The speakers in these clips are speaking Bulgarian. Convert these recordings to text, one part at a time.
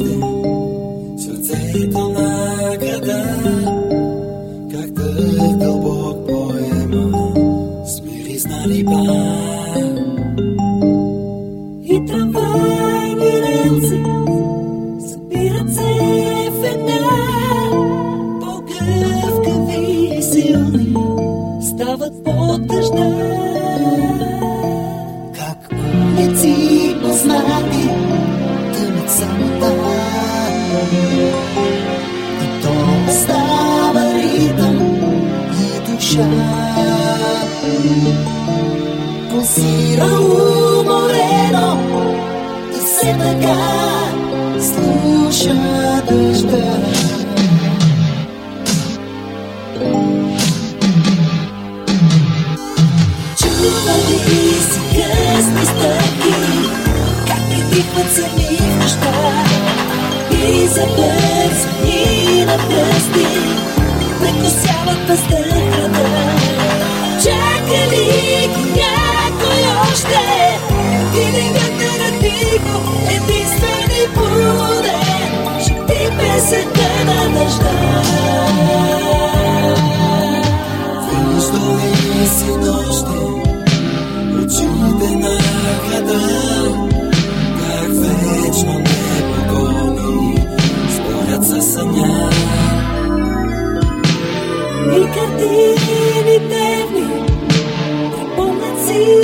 още сърцето на града, как дълбок поема, смири знали пак. И душа Пулсира уморено И все така слуша дъжда Чували си късни стъпки Как притихват сами в И забързани на пръсти Прекосяват въздъхата песента на дъжда Виждали си нощи Очите на града. Как вечно непогоди Спорят със съня. И картини дневни Припомнят си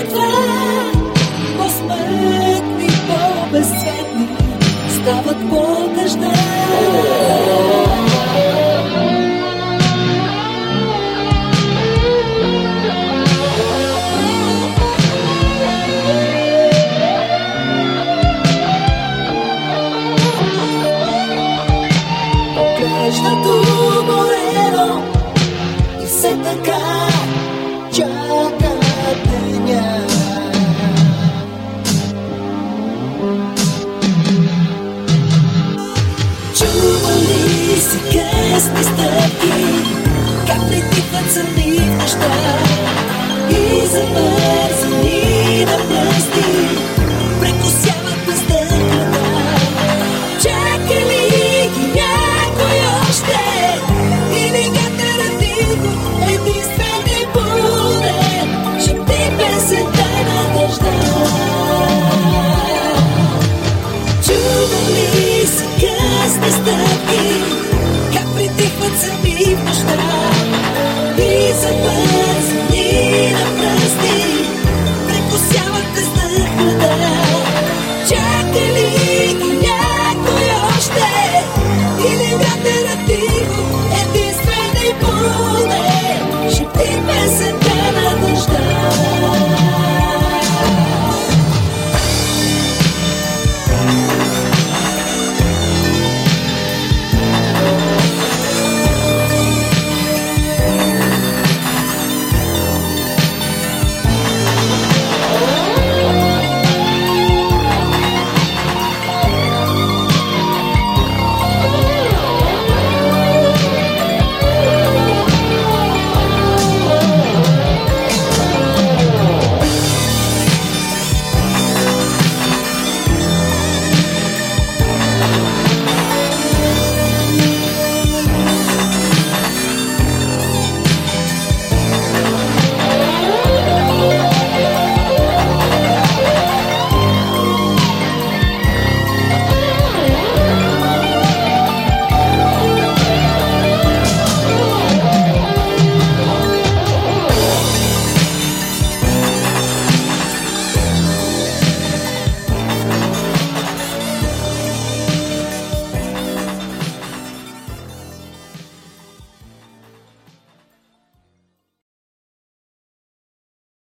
едва По-смътни, по-безцветни Стават късни стъпки Как притихват сами в нощта И замързани